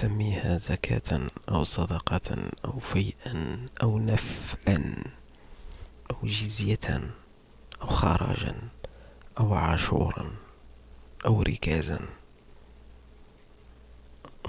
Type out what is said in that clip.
سميها زكاة أو صدقة أو فيئا أو نفلا أو جزية أو خراجا أو عاشورا أو ركازا.